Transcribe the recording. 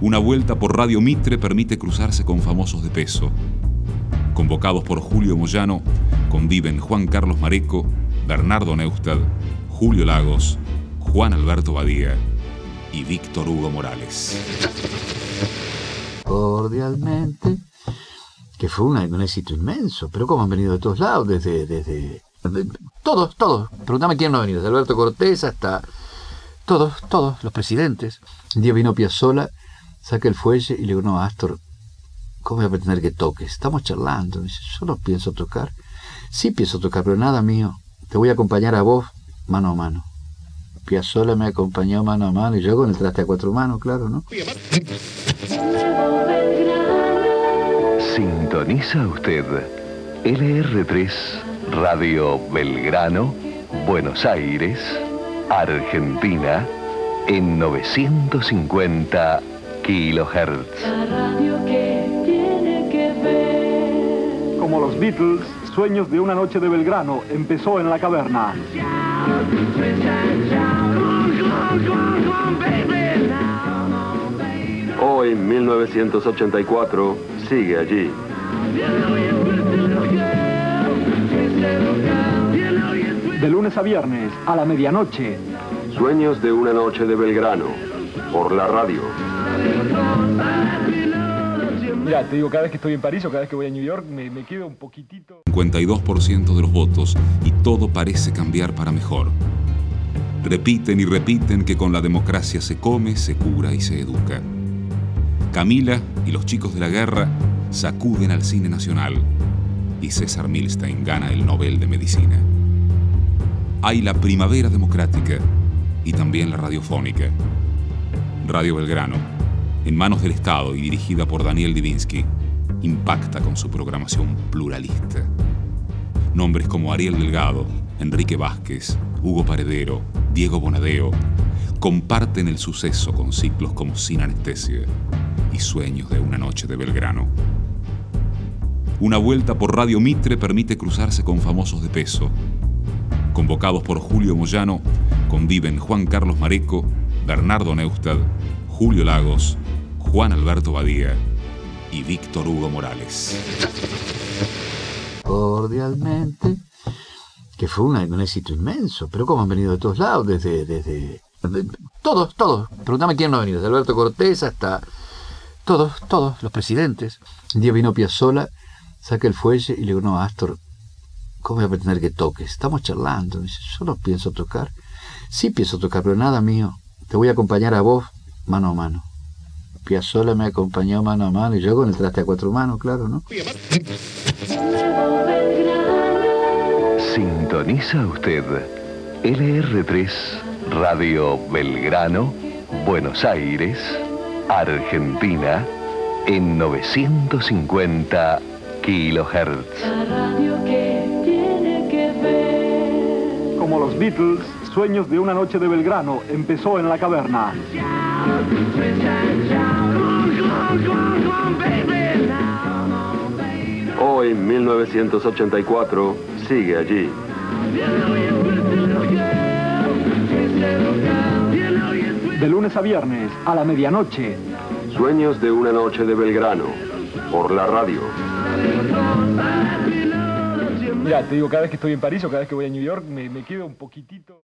Una vuelta por Radio Mitre permite cruzarse con famosos de peso. Convocados por Julio Moyano, conviven Juan Carlos Mareco, Bernardo Neustad, Julio Lagos, Juan Alberto Badía y Víctor Hugo Morales. Cordialmente, que fue un éxito inmenso, pero como han venido de todos lados, desde, desde, todos, todos, preguntame quién no ha venido, desde Alberto Cortés hasta todos, todos, los presidentes. Un día vino Piazzola, saca el fuelle y le digo, no, Astor, ¿cómo voy a pretender que toques? Estamos charlando. dice, yo no pienso tocar. Sí pienso tocar, pero nada mío. Te voy a acompañar a vos mano a mano. Piazzola me acompañó mano a mano y yo con el traste a cuatro manos, claro, ¿no? Sintoniza usted LR3 Radio Belgrano, Buenos Aires, Argentina, en 950 kilohertz. Como los Beatles, Sueños de una noche de Belgrano empezó en la caverna. Hoy, 1984, sigue allí. De lunes a viernes, a la medianoche. Sueños de una noche de Belgrano, por la radio. Mira, te digo, cada vez que estoy en París o cada vez que voy a New York, me, me quedo un poquitito... 52% de los votos y todo parece cambiar para mejor. Repiten y repiten que con la democracia se come, se cura y se educa. Camila y los chicos de la guerra sacuden al cine nacional y César Milstein gana el Nobel de Medicina. Hay la primavera democrática y también la radiofónica. Radio Belgrano, en manos del Estado y dirigida por Daniel Divinsky, impacta con su programación pluralista. Nombres como Ariel Delgado, Enrique Vázquez, Hugo Paredero, Diego Bonadeo, comparten el suceso con ciclos como Sin Anestesia y Sueños de una Noche de Belgrano. Una vuelta por Radio Mitre permite cruzarse con famosos de peso. Convocados por Julio Moyano, conviven Juan Carlos Mareco, Bernardo Neustad, Julio Lagos, Juan Alberto Badía y Víctor Hugo Morales. Cordialmente, que fue un éxito inmenso, pero como han venido de todos lados, desde, desde, todos, todos, preguntame quién no ha venido, desde Alberto Cortés hasta todos, todos, los presidentes. Un día vino Piazzola, saca el fuelle y le digo, no, Astor, ¿cómo voy a pretender que toques? Estamos charlando. dice, yo no pienso tocar. Sí pienso tocar, pero nada mío. Te voy a acompañar a vos mano a mano. Piazzola me acompañó mano a mano y yo con el traste a cuatro manos, claro, ¿no? Sintoniza usted LR3 Radio Belgrano, Buenos Aires, Argentina, en 950 kilohertz. Como los Beatles, Sueños de una noche de Belgrano empezó en la caverna. Hoy, 1984, sigue allí. De lunes a viernes, a la medianoche. Sueños de una noche de Belgrano, por la radio. Mira, te digo, cada vez que estoy en París o cada vez que voy a New York, me, me quedo un poquitito...